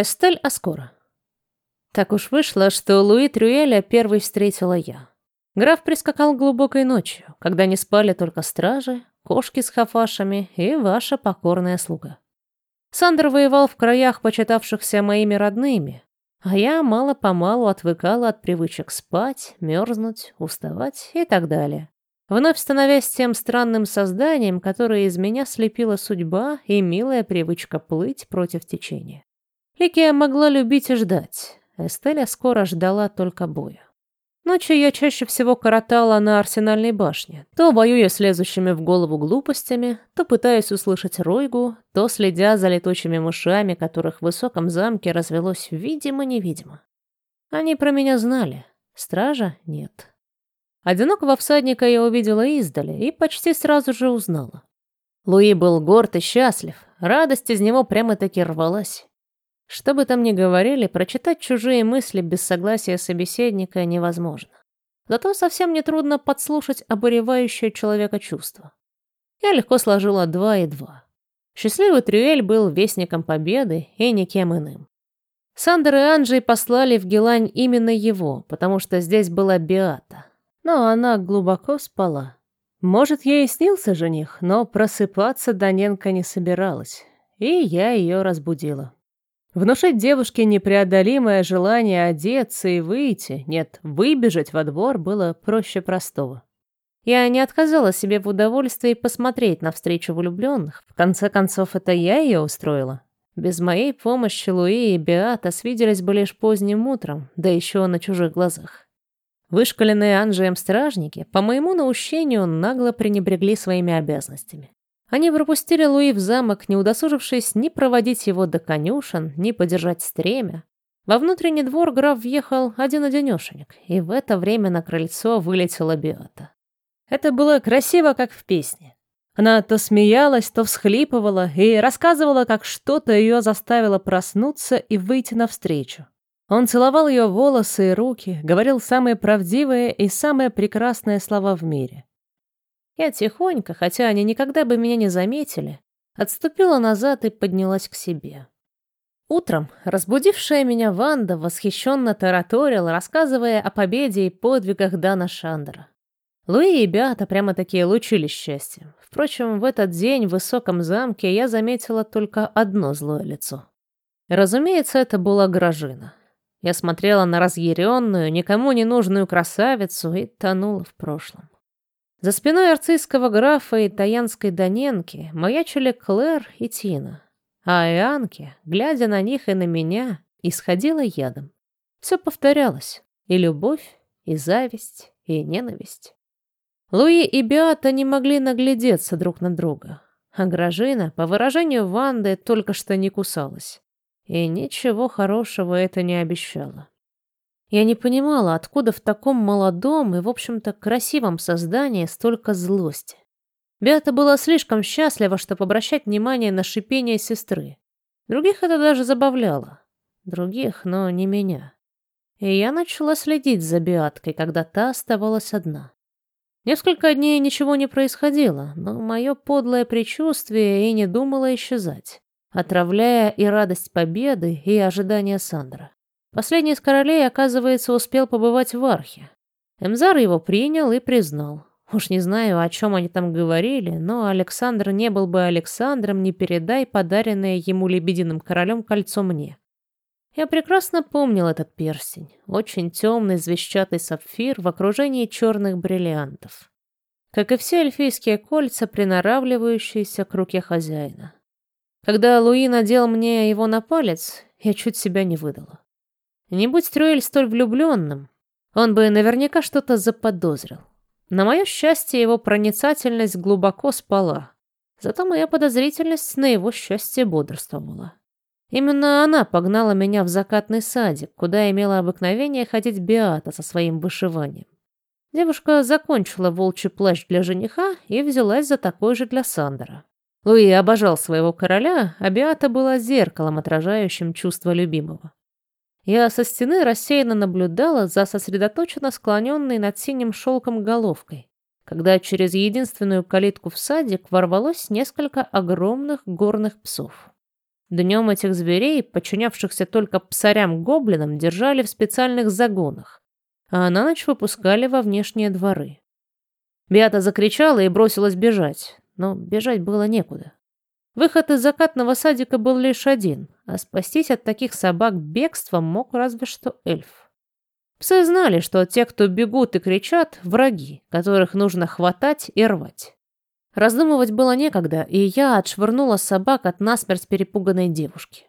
Эстель Аскора. Так уж вышло, что Луи Трюэля первой встретила я. Граф прискакал глубокой ночью, когда не спали только стражи, кошки с хафашами и ваша покорная слуга. Сандер воевал в краях, почитавшихся моими родными, а я мало-помалу отвыкала от привычек спать, мерзнуть, уставать и так далее. Вновь становясь тем странным созданием, которое из меня слепила судьба и милая привычка плыть против течения. Ликия могла любить и ждать. Эстеля скоро ждала только боя. Ночью я чаще всего коротала на арсенальной башне, то воюя с лезущими в голову глупостями, то пытаясь услышать Ройгу, то следя за летучими мышами, которых в высоком замке развелось видимо-невидимо. Они про меня знали, стража — нет. Одинокого всадника я увидела издали и почти сразу же узнала. Луи был горд и счастлив, радость из него прямо-таки рвалась. Что бы там ни говорили, прочитать чужие мысли без согласия собеседника невозможно. Зато совсем нетрудно подслушать обуревающее человека чувство. Я легко сложила два и два. Счастливый Трюэль был вестником победы и никем иным. Сандер и Анджей послали в Гелань именно его, потому что здесь была Биата. Но она глубоко спала. Может, ей и снился жених, но просыпаться Даненко не собиралась, и я ее разбудила. Внушить девушке непреодолимое желание одеться и выйти, нет, выбежать во двор было проще простого. Я не отказала себе в удовольствии посмотреть на встречу влюбленных. В конце концов, это я ее устроила. Без моей помощи Луи и Беата свиделись бы лишь поздним утром, да еще на чужих глазах. Вышкаленные Анжеем стражники, по моему наущению, нагло пренебрегли своими обязанностями. Они пропустили Луи в замок, не удосужившись ни проводить его до конюшен, ни подержать стремя. Во внутренний двор граф въехал один-одинешенек, и в это время на крыльцо вылетела Биата. Это было красиво, как в песне. Она то смеялась, то всхлипывала и рассказывала, как что-то ее заставило проснуться и выйти навстречу. Он целовал ее волосы и руки, говорил самые правдивые и самые прекрасные слова в мире. Я тихонько, хотя они никогда бы меня не заметили, отступила назад и поднялась к себе. Утром разбудившая меня Ванда восхищенно тараторила, рассказывая о победе и подвигах Дана Шандера. Луи и Беата прямо-таки лучились счастьем. Впрочем, в этот день в высоком замке я заметила только одно злое лицо. Разумеется, это была Гражина. Я смотрела на разъяренную, никому не нужную красавицу и тонула в прошлом. За спиной арцийского графа и таянской Доненки маячили Клэр и Тина. А Ианке, глядя на них и на меня, исходила ядом. Все повторялось. И любовь, и зависть, и ненависть. Луи и Беата не могли наглядеться друг на друга. А Гражина, по выражению Ванды, только что не кусалась. И ничего хорошего это не обещало. Я не понимала, откуда в таком молодом и, в общем-то, красивом создании столько злости. Беата была слишком счастлива, чтобы обращать внимание на шипение сестры. Других это даже забавляло. Других, но не меня. И я начала следить за Беаткой, когда та оставалась одна. Несколько дней ничего не происходило, но мое подлое предчувствие и не думало исчезать, отравляя и радость победы, и ожидание Сандра. Последний из королей, оказывается, успел побывать в Архе. Эмзар его принял и признал. Уж не знаю, о чем они там говорили, но Александр не был бы Александром, не передай подаренное ему лебединым королем кольцо мне. Я прекрасно помнил этот перстень, очень темный звездчатый сапфир в окружении черных бриллиантов. Как и все эльфийские кольца, приноравливающиеся к руке хозяина. Когда Луи надел мне его на палец, я чуть себя не выдала. Не будь Трюэль столь влюбленным, он бы наверняка что-то заподозрил. На мое счастье, его проницательность глубоко спала. Зато моя подозрительность на его счастье бодрствовала. Именно она погнала меня в закатный садик, куда имела обыкновение ходить Биата со своим вышиванием. Девушка закончила волчий плащ для жениха и взялась за такой же для Сандера. Луи обожал своего короля, а Биата была зеркалом, отражающим чувство любимого. Я со стены рассеянно наблюдала за сосредоточенно склоненной над синим шелком головкой, когда через единственную калитку в садик ворвалось несколько огромных горных псов. Днем этих зверей, подчинявшихся только псарям-гоблинам, держали в специальных загонах, а на ночь выпускали во внешние дворы. Беата закричала и бросилась бежать, но бежать было некуда. Выход из закатного садика был лишь один, а спастись от таких собак бегством мог разве что эльф. Псы знали, что те, кто бегут и кричат, враги, которых нужно хватать и рвать. Раздумывать было некогда, и я отшвырнула собак от насмерть перепуганной девушки.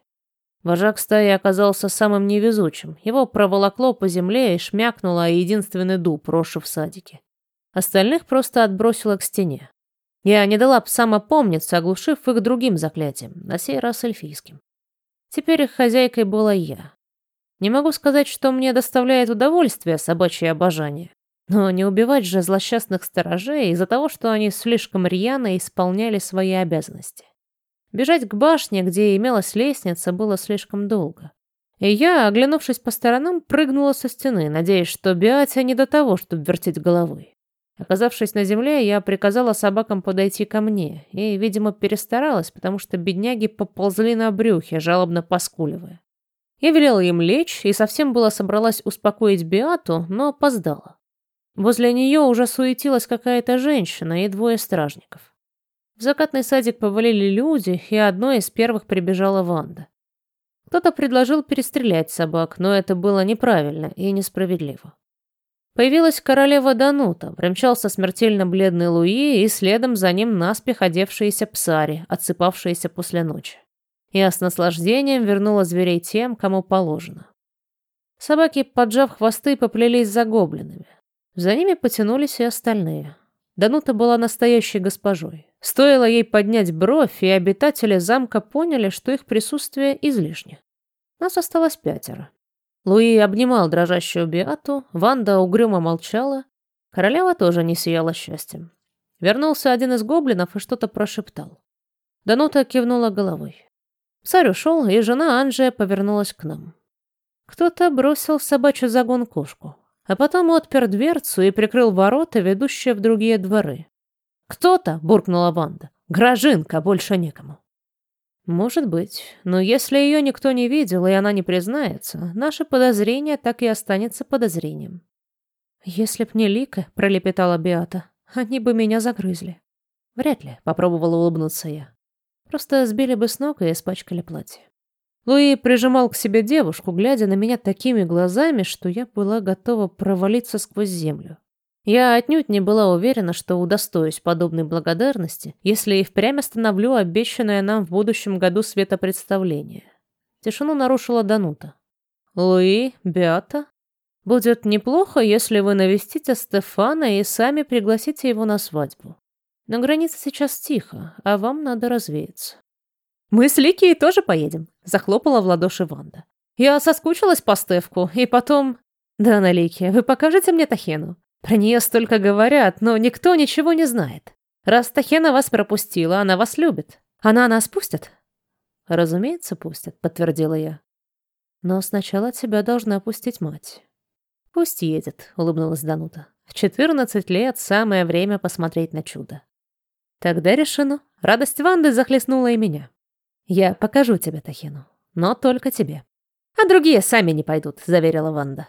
Вожак стаи оказался самым невезучим. Его проволокло по земле и шмякнуло единственный дуб, росший в садике. Остальных просто отбросило к стене. Я не дала псам опомниться, оглушив их другим заклятием, на сей раз эльфийским. Теперь их хозяйкой была я. Не могу сказать, что мне доставляет удовольствие собачье обожание. Но не убивать же злосчастных сторожей из-за того, что они слишком рьяно исполняли свои обязанности. Бежать к башне, где имелась лестница, было слишком долго. И я, оглянувшись по сторонам, прыгнула со стены, надеясь, что Биатя не до того, чтобы вертеть головой. Оказавшись на земле, я приказала собакам подойти ко мне и, видимо, перестаралась, потому что бедняги поползли на брюхе, жалобно поскуливая. Я велела им лечь и совсем была собралась успокоить Биату, но опоздала. Возле нее уже суетилась какая-то женщина и двое стражников. В закатный садик повалили люди, и одной из первых прибежала Ванда. Кто-то предложил перестрелять собак, но это было неправильно и несправедливо. Появилась королева Данута, примчался смертельно бледный Луи и следом за ним наспех одевшиеся псари, отсыпавшиеся после ночи. Я с наслаждением вернула зверей тем, кому положено. Собаки, поджав хвосты, поплелись за гоблинами. За ними потянулись и остальные. Данута была настоящей госпожой. Стоило ей поднять бровь, и обитатели замка поняли, что их присутствие излишне. Нас осталось пятеро. Луи обнимал дрожащую Биату, Ванда угрюмо молчала, королева тоже не сияла счастьем. Вернулся один из гоблинов и что-то прошептал. Данута кивнула головой. Царь ушел, и жена Анджия повернулась к нам. Кто-то бросил в собачий загон кошку а потом отпер дверцу и прикрыл ворота, ведущие в другие дворы. «Кто-то!» — буркнула Ванда. «Грожинка, больше некому». «Может быть, но если ее никто не видел, и она не признается, наше подозрение так и останется подозрением». «Если б не Лика», — пролепетала Биата, — «они бы меня загрызли». «Вряд ли», — попробовала улыбнуться я. «Просто сбили бы с ног и испачкали платье». Луи прижимал к себе девушку, глядя на меня такими глазами, что я была готова провалиться сквозь землю. Я отнюдь не была уверена, что удостоюсь подобной благодарности, если и впрямь остановлю обещанное нам в будущем году светопредставление. Тишину нарушила Данута. «Луи, Беата, будет неплохо, если вы навестите Стефана и сами пригласите его на свадьбу. На границе сейчас тихо, а вам надо развеяться». «Мы с Ликией тоже поедем», — захлопала в ладоши Ванда. «Я соскучилась по Стевку, и потом...» «Да, Налики, вы покажете мне Тахену? Про нее столько говорят, но никто ничего не знает. Раз Тахена вас пропустила, она вас любит. Она нас пустит?» «Разумеется, пустят», — подтвердила я. «Но сначала тебя должна пустить мать». «Пусть едет», — улыбнулась Данута. «В четырнадцать лет самое время посмотреть на чудо». Тогда решено. Радость Ванды захлестнула и меня. Я покажу тебе Тахину, но только тебе. А другие сами не пойдут, заверила Ванда.